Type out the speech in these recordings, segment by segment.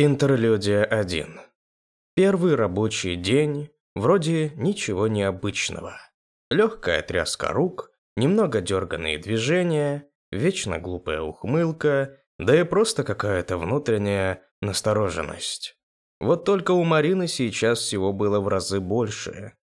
Интерлюдия 1. Первый рабочий день, вроде ничего необычного. Легкая тряска рук, немного дерганные движения, вечно глупая ухмылка, да и просто какая-то внутренняя настороженность. Вот только у Марины сейчас всего было в разы больше.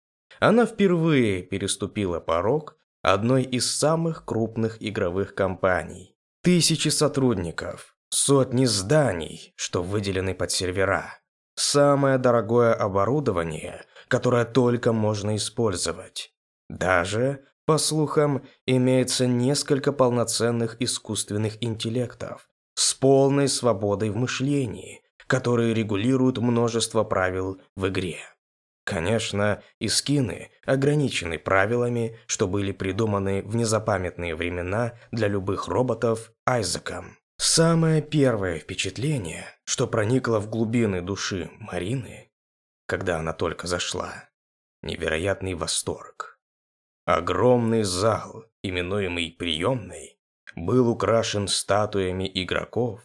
Она впервые переступила порог одной из самых крупных игровых компаний. Тысячи сотрудников, Сотни зданий, что выделены под сервера. Самое дорогое оборудование, которое только можно использовать. Даже, по слухам, имеется несколько полноценных искусственных интеллектов с полной свободой в мышлении, которые регулируют множество правил в игре. Конечно, и скины ограничены правилами, что были придуманы в незапамятные времена для любых роботов Айзеком. Самое первое впечатление, что проникло в глубины души Марины, когда она только зашла, невероятный восторг. Огромный зал, именуемый приемной, был украшен статуями игроков,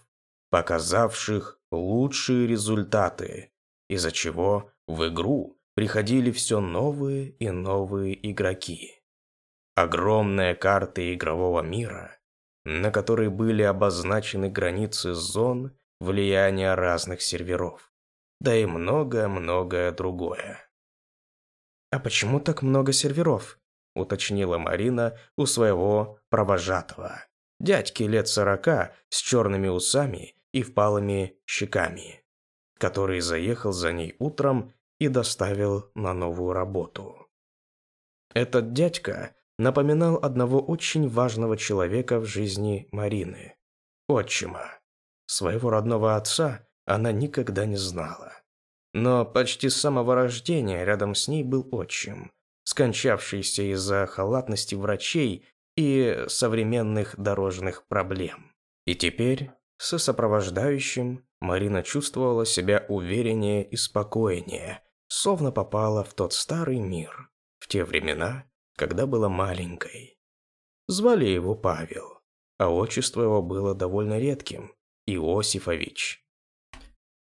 показавших лучшие результаты, из-за чего в игру приходили все новые и новые игроки. Огромная карта игрового мира – на которой были обозначены границы зон влияния разных серверов, да и многое-многое другое. «А почему так много серверов?» – уточнила Марина у своего провожатого. Дядьки лет сорока с черными усами и впалыми щеками, который заехал за ней утром и доставил на новую работу. Этот дядька напоминал одного очень важного человека в жизни Марины – отчима. Своего родного отца она никогда не знала. Но почти с самого рождения рядом с ней был отчим, скончавшийся из-за халатности врачей и современных дорожных проблем. И теперь, со сопровождающим, Марина чувствовала себя увереннее и спокойнее, словно попала в тот старый мир, в те времена, когда была маленькой. Звали его Павел, а отчество его было довольно редким – Иосифович.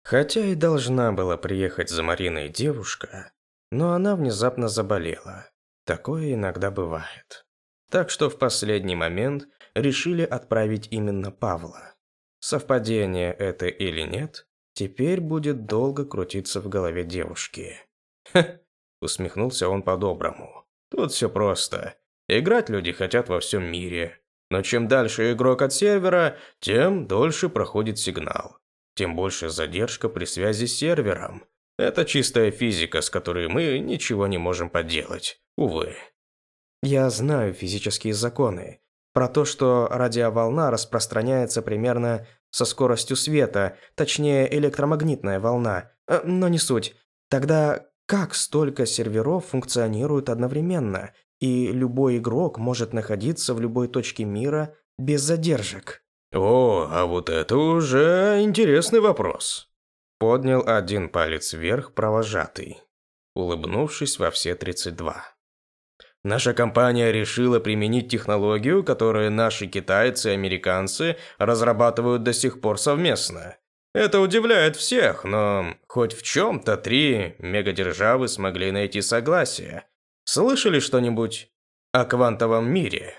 Хотя и должна была приехать за Мариной девушка, но она внезапно заболела. Такое иногда бывает. Так что в последний момент решили отправить именно Павла. Совпадение это или нет, теперь будет долго крутиться в голове девушки. Ха, усмехнулся он по-доброму. Тут все просто. Играть люди хотят во всем мире. Но чем дальше игрок от сервера, тем дольше проходит сигнал. Тем больше задержка при связи с сервером. Это чистая физика, с которой мы ничего не можем поделать. Увы. Я знаю физические законы. Про то, что радиоволна распространяется примерно со скоростью света, точнее электромагнитная волна. Э, но не суть. Тогда как столько серверов функционируют одновременно, и любой игрок может находиться в любой точке мира без задержек? О, а вот это уже интересный вопрос. Поднял один палец вверх провожатый, улыбнувшись во все 32. Наша компания решила применить технологию, которую наши китайцы и американцы разрабатывают до сих пор совместно. Это удивляет всех, но хоть в чем-то три мегадержавы смогли найти согласие. Слышали что-нибудь о квантовом мире?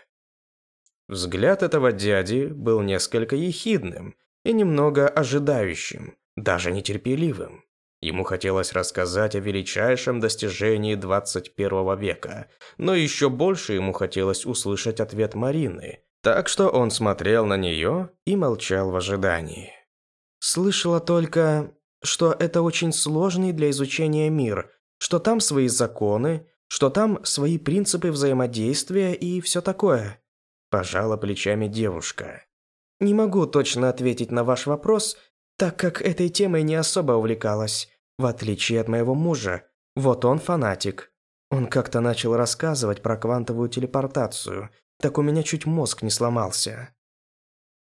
Взгляд этого дяди был несколько ехидным и немного ожидающим, даже нетерпеливым. Ему хотелось рассказать о величайшем достижении 21 века, но еще больше ему хотелось услышать ответ Марины, так что он смотрел на нее и молчал в ожидании. Слышала только, что это очень сложный для изучения мир, что там свои законы, что там свои принципы взаимодействия и все такое. Пожала плечами девушка. Не могу точно ответить на ваш вопрос, так как этой темой не особо увлекалась, в отличие от моего мужа. Вот он фанатик. Он как-то начал рассказывать про квантовую телепортацию, так у меня чуть мозг не сломался.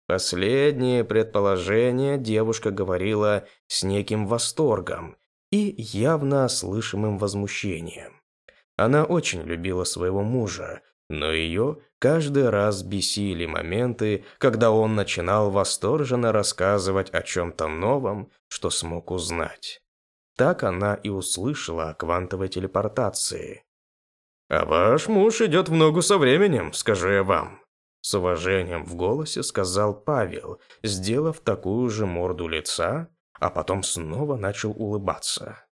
Последнее предположение девушка говорила с неким восторгом и явно слышимым возмущением. Она очень любила своего мужа, но ее каждый раз бесили моменты, когда он начинал восторженно рассказывать о чем-то новом, что смог узнать. Так она и услышала о квантовой телепортации. «А ваш муж идет в ногу со временем, скажу я вам», с уважением в голосе сказал Павел, сделав такую же морду лица, а потом снова начал улыбаться.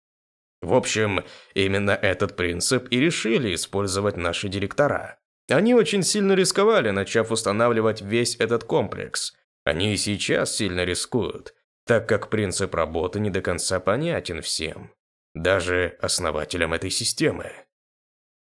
В общем, именно этот принцип и решили использовать наши директора. Они очень сильно рисковали, начав устанавливать весь этот комплекс. Они и сейчас сильно рискуют, так как принцип работы не до конца понятен всем, даже основателям этой системы.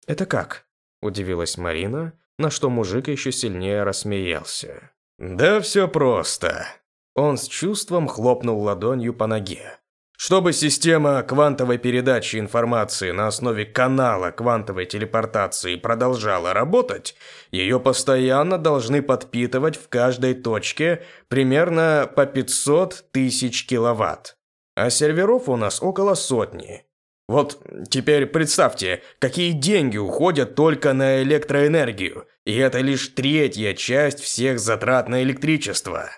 «Это как?» – удивилась Марина, на что мужик еще сильнее рассмеялся. «Да все просто». Он с чувством хлопнул ладонью по ноге. Чтобы система квантовой передачи информации на основе канала квантовой телепортации продолжала работать, ее постоянно должны подпитывать в каждой точке примерно по 500 тысяч киловатт. А серверов у нас около сотни. Вот теперь представьте, какие деньги уходят только на электроэнергию, и это лишь третья часть всех затрат на электричество.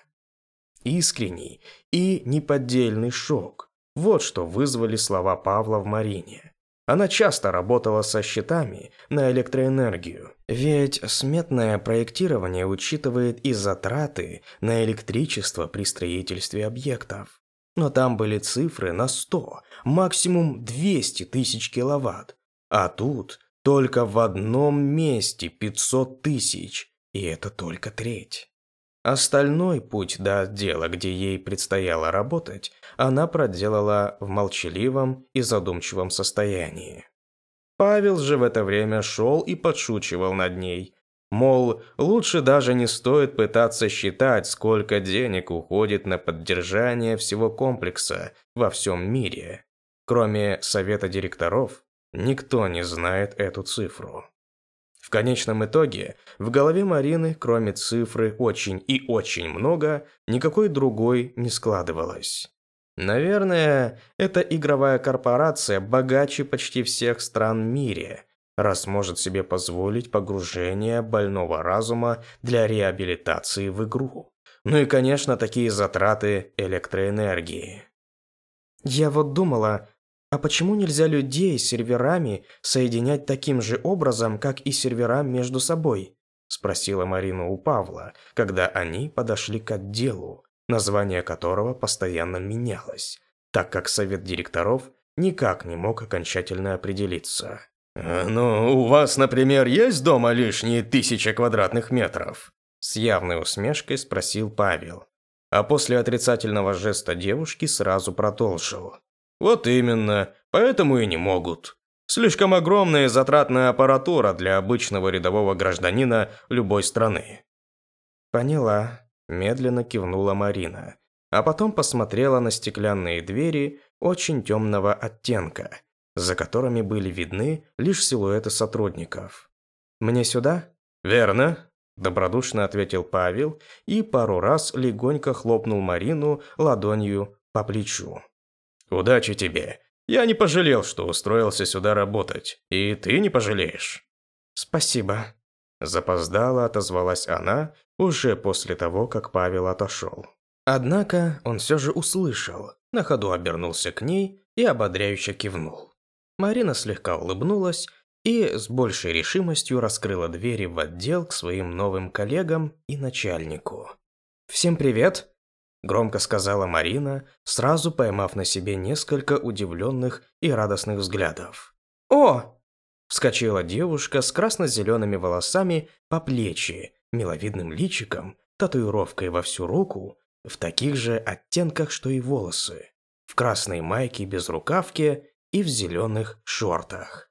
Искренний и неподдельный шок. Вот что вызвали слова Павла в Марине. Она часто работала со счетами на электроэнергию, ведь сметное проектирование учитывает и затраты на электричество при строительстве объектов. Но там были цифры на 100, максимум 200 тысяч киловатт. А тут только в одном месте 500 тысяч, и это только треть. Остальной путь до отдела, где ей предстояло работать, она проделала в молчаливом и задумчивом состоянии. Павел же в это время шел и подшучивал над ней. Мол, лучше даже не стоит пытаться считать, сколько денег уходит на поддержание всего комплекса во всем мире. Кроме совета директоров, никто не знает эту цифру. В конечном итоге, в голове Марины, кроме цифры «очень» и «очень много», никакой другой не складывалось. Наверное, эта игровая корпорация богаче почти всех стран в мире, раз может себе позволить погружение больного разума для реабилитации в игру. Ну и, конечно, такие затраты электроэнергии. Я вот думала, а почему нельзя людей с серверами соединять таким же образом, как и сервера между собой? Спросила Марина у Павла, когда они подошли к отделу, название которого постоянно менялось, так как совет директоров никак не мог окончательно определиться. «Э, «Ну, у вас, например, есть дома лишние тысячи квадратных метров?» С явной усмешкой спросил Павел. А после отрицательного жеста девушки сразу продолжил. Вот именно, поэтому и не могут. Слишком огромная и затратная аппаратура для обычного рядового гражданина любой страны. Поняла, медленно кивнула Марина, а потом посмотрела на стеклянные двери очень темного оттенка, за которыми были видны лишь силуэты сотрудников. Мне сюда? Верно, добродушно ответил Павел и пару раз легонько хлопнул Марину ладонью по плечу. Удачи тебе. Я не пожалел, что устроился сюда работать. И ты не пожалеешь. Спасибо. Запоздала отозвалась она уже после того, как Павел отошел. Однако он все же услышал, на ходу обернулся к ней и ободряюще кивнул. Марина слегка улыбнулась и с большей решимостью раскрыла двери в отдел к своим новым коллегам и начальнику. «Всем привет!» Громко сказала Марина, сразу поймав на себе несколько удивленных и радостных взглядов. «О!» Вскочила девушка с красно-зелеными волосами по плечи, миловидным личиком, татуировкой во всю руку, в таких же оттенках, что и волосы, в красной майке без рукавки и в зеленых шортах.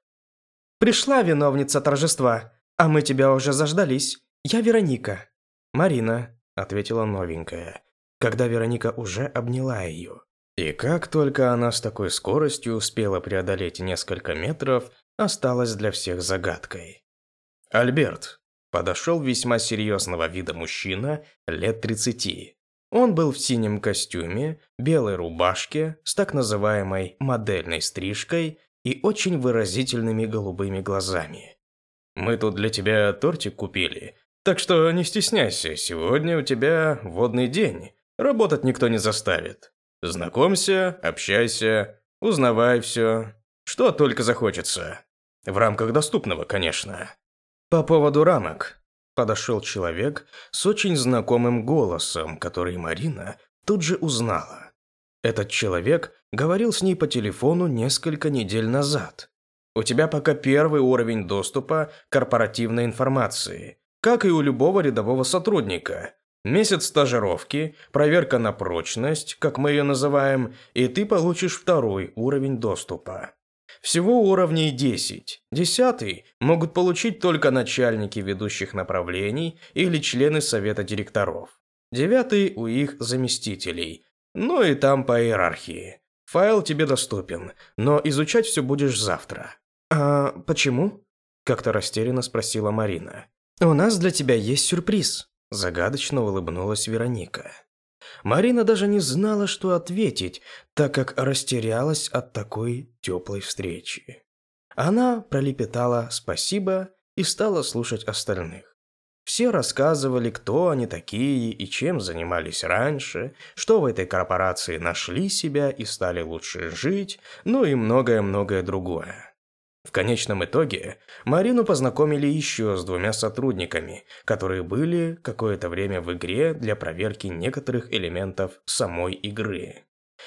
«Пришла виновница торжества, а мы тебя уже заждались. Я Вероника». «Марина», — ответила новенькая, когда Вероника уже обняла ее. И как только она с такой скоростью успела преодолеть несколько метров, осталось для всех загадкой. Альберт подошел весьма серьезного вида мужчина лет 30. Он был в синем костюме, белой рубашке с так называемой модельной стрижкой и очень выразительными голубыми глазами. «Мы тут для тебя тортик купили, так что не стесняйся, сегодня у тебя водный день. Работать никто не заставит. Знакомься, общайся, узнавай все, что только захочется. В рамках доступного, конечно. По поводу рамок. Подошел человек с очень знакомым голосом, который Марина тут же узнала. Этот человек говорил с ней по телефону несколько недель назад. У тебя пока первый уровень доступа к корпоративной информации, как и у любого рядового сотрудника. Месяц стажировки, проверка на прочность, как мы ее называем, и ты получишь второй уровень доступа. Всего уровней 10. Десятый могут получить только начальники ведущих направлений или члены совета директоров. Девятый у их заместителей. Ну и там по иерархии. Файл тебе доступен, но изучать все будешь завтра. А почему? Как-то растерянно спросила Марина. У нас для тебя есть сюрприз. Загадочно улыбнулась Вероника. Марина даже не знала, что ответить, так как растерялась от такой теплой встречи. Она пролепетала «спасибо» и стала слушать остальных. Все рассказывали, кто они такие и чем занимались раньше, что в этой корпорации нашли себя и стали лучше жить, ну и многое-многое другое. В конечном итоге Марину познакомили еще с двумя сотрудниками, которые были какое-то время в игре для проверки некоторых элементов самой игры.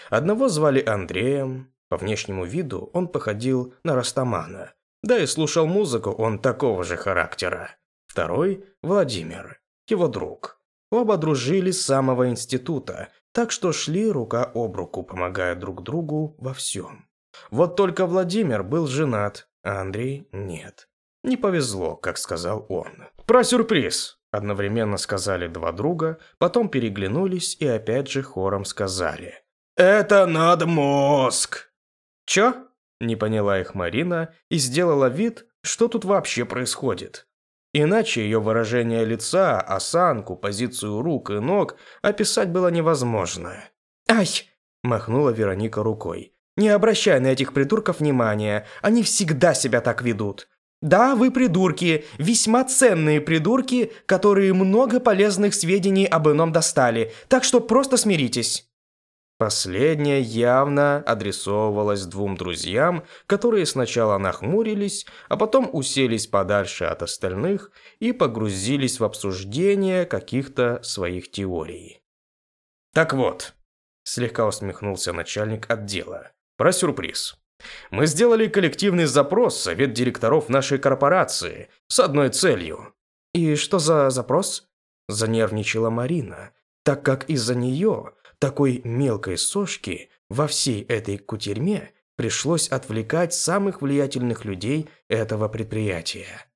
Одного звали Андреем, по внешнему виду он походил на Растамана, да и слушал музыку он такого же характера. Второй – Владимир, его друг. Оба дружили с самого института, так что шли рука об руку, помогая друг другу во всем. Вот только Владимир был женат, а Андрей нет. Не повезло, как сказал он. «Про сюрприз!» Одновременно сказали два друга, потом переглянулись и опять же хором сказали. «Это над мозг!» «Чё?» Не поняла их Марина и сделала вид, что тут вообще происходит. Иначе ее выражение лица, осанку, позицию рук и ног описать было невозможно. «Ай!» – махнула Вероника рукой. Не обращай на этих придурков внимания, они всегда себя так ведут. Да, вы придурки, весьма ценные придурки, которые много полезных сведений об ином достали, так что просто смиритесь. Последнее явно адресовывалось двум друзьям, которые сначала нахмурились, а потом уселись подальше от остальных и погрузились в обсуждение каких-то своих теорий. «Так вот», – слегка усмехнулся начальник отдела, про сюрприз. Мы сделали коллективный запрос совет директоров нашей корпорации с одной целью. И что за запрос? Занервничала Марина, так как из-за нее, такой мелкой сошки, во всей этой кутерьме пришлось отвлекать самых влиятельных людей этого предприятия.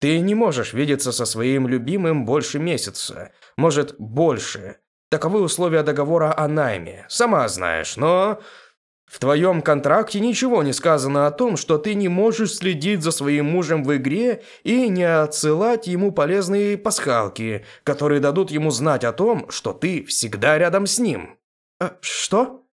Ты не можешь видеться со своим любимым больше месяца, может, больше. Таковы условия договора о найме, сама знаешь, но в твоем контракте ничего не сказано о том, что ты не можешь следить за своим мужем в игре и не отсылать ему полезные пасхалки, которые дадут ему знать о том, что ты всегда рядом с ним. «А что?»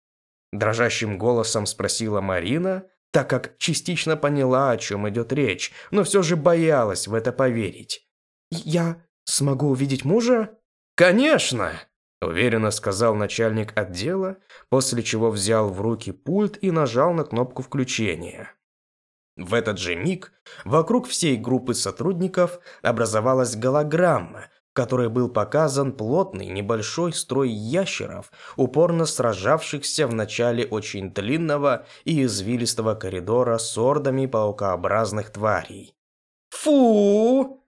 Дрожащим голосом спросила Марина, так как частично поняла, о чем идет речь, но все же боялась в это поверить. «Я смогу увидеть мужа?» «Конечно!» Уверенно сказал начальник отдела, после чего взял в руки пульт и нажал на кнопку включения. В этот же миг вокруг всей группы сотрудников образовалась голограмма, в которой был показан плотный небольшой строй ящеров, упорно сражавшихся в начале очень длинного и извилистого коридора с ордами паукообразных тварей. «Фу!»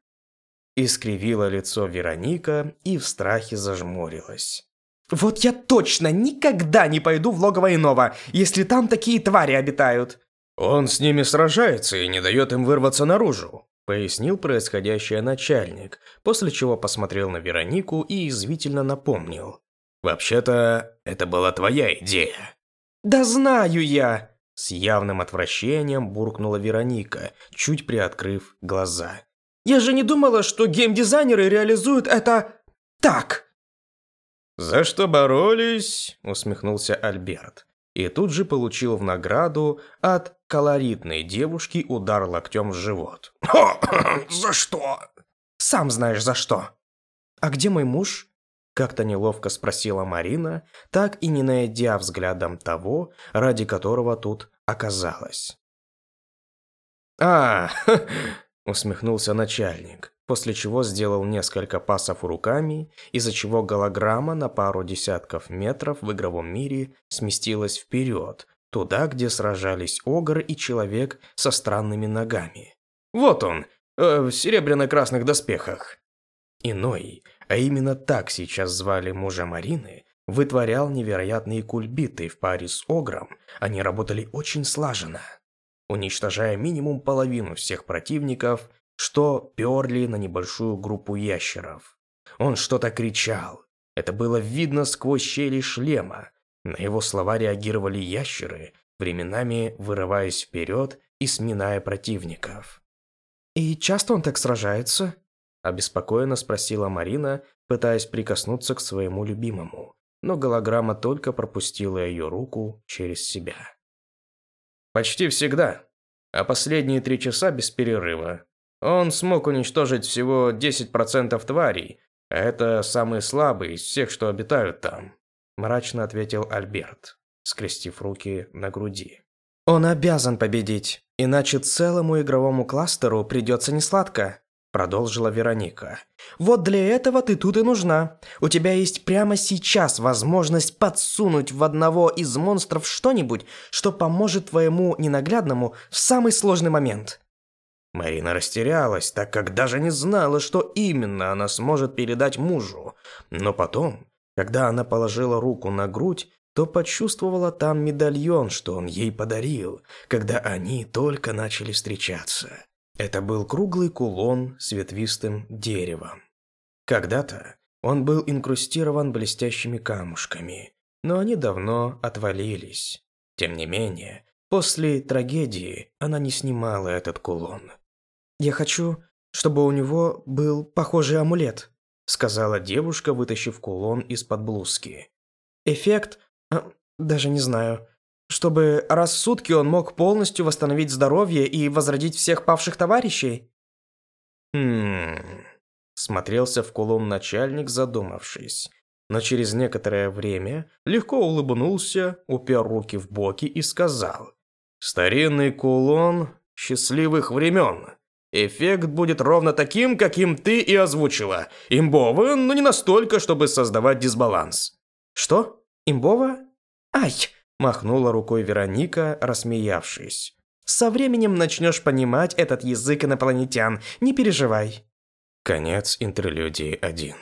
Искривила лицо Вероника и в страхе зажмурилась. «Вот я точно никогда не пойду в логово иного, если там такие твари обитают!» «Он с ними сражается и не дает им вырваться наружу», пояснил происходящее начальник, после чего посмотрел на Веронику и извительно напомнил. «Вообще-то, это была твоя идея». «Да знаю я!» С явным отвращением буркнула Вероника, чуть приоткрыв глаза. Я же не думала, что геймдизайнеры реализуют это так. За что боролись? усмехнулся Альберт. И тут же получил в награду от колоритной девушки удар локтем в живот. За что? Сам знаешь за что. А где мой муж? Как-то неловко спросила Марина, так и не найдя взглядом того, ради которого тут оказалась. «А, усмехнулся начальник, после чего сделал несколько пасов руками, из-за чего голограмма на пару десятков метров в игровом мире сместилась вперед, туда, где сражались Огр и Человек со странными ногами. «Вот он, э, в серебряно-красных доспехах!» Иной, а именно так сейчас звали мужа Марины, вытворял невероятные кульбиты в паре с Огром, они работали очень слаженно, уничтожая минимум половину всех противников, что перли на небольшую группу ящеров. Он что-то кричал, это было видно сквозь щели шлема, на его слова реагировали ящеры, временами вырываясь вперед и сминая противников. «И часто он так сражается?» Обеспокоенно спросила Марина, пытаясь прикоснуться к своему любимому, но голограмма только пропустила ее руку через себя. Почти всегда. А последние три часа без перерыва. Он смог уничтожить всего 10% тварей, а это самые слабые из всех, что обитают там. Мрачно ответил Альберт, скрестив руки на груди. «Он обязан победить, иначе целому игровому кластеру придется несладко», продолжила Вероника. «Вот для этого ты тут и нужна. У тебя есть прямо сейчас возможность подсунуть в одного из монстров что-нибудь, что поможет твоему ненаглядному в самый сложный момент». Марина растерялась, так как даже не знала, что именно она сможет передать мужу. Но потом, когда она положила руку на грудь, то почувствовала там медальон, что он ей подарил, когда они только начали встречаться. Это был круглый кулон с ветвистым деревом. Когда-то он был инкрустирован блестящими камушками, но они давно отвалились. Тем не менее, после трагедии она не снимала этот кулон. «Я хочу, чтобы у него был похожий амулет», сказала девушка, вытащив кулон из-под блузки. «Эффект? А, даже не знаю чтобы раз в сутки он мог полностью восстановить здоровье и возродить всех павших товарищей? Хм... Смотрелся в кулон начальник, задумавшись. Но через некоторое время легко улыбнулся, упер руки в боки и сказал. «Старинный кулон счастливых времен. Эффект будет ровно таким, каким ты и озвучила. Имбовый, но не настолько, чтобы создавать дисбаланс». «Что? Имбова? Ай!» Махнула рукой Вероника, рассмеявшись. «Со временем начнешь понимать этот язык инопланетян, не переживай». Конец интерлюдии 1.